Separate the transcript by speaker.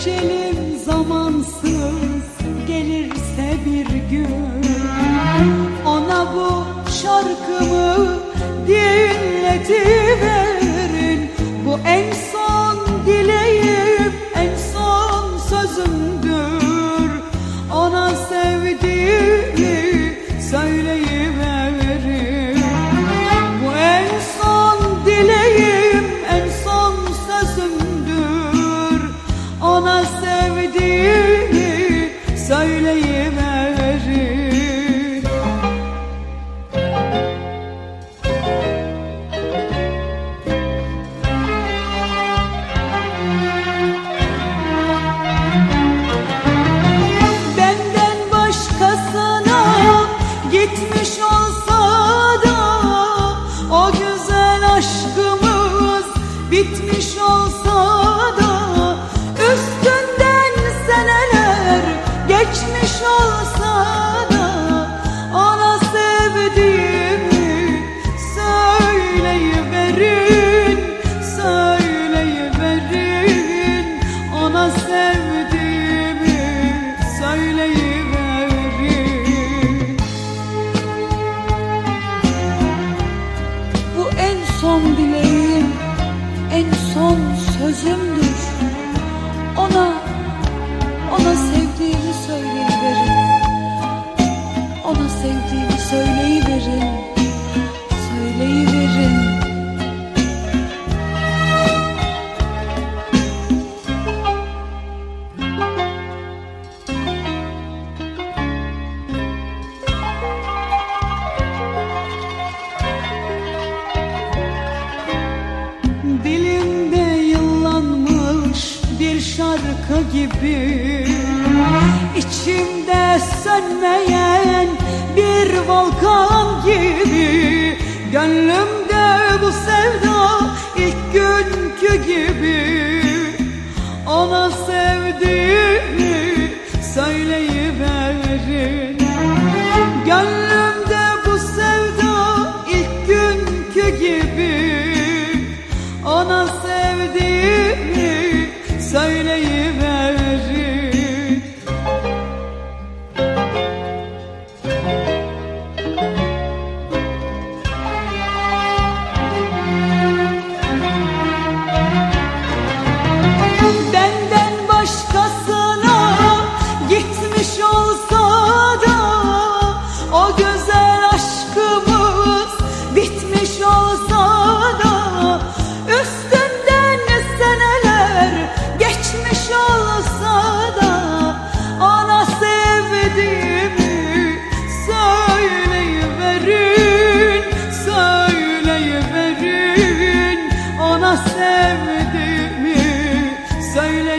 Speaker 1: ecelim zamansız gelirse bir gün. Ona bu şarkımı dinletiverin Bu en sevdiğimi söyleyiverin Benden başkasına gitmiş olsa O güzel aşkımız bitmiş olsa son dileğim, en son sözümdür. bir şarkı gibi. İçimde sönmeyen bir volkan gibi. Gönlümde bu sevda ilk günkü gibi. Ona sevdiğimi söyleyiverin. Gönlümde bu sevda ilk günkü gibi. Ona sevdiğimi O güzel aşkımız bitmiş olsa da Üstünden seneler geçmiş olsa da Ana sevdiğimi söyleyiverin Söyleyiverin. Ana sevdiğimi söyle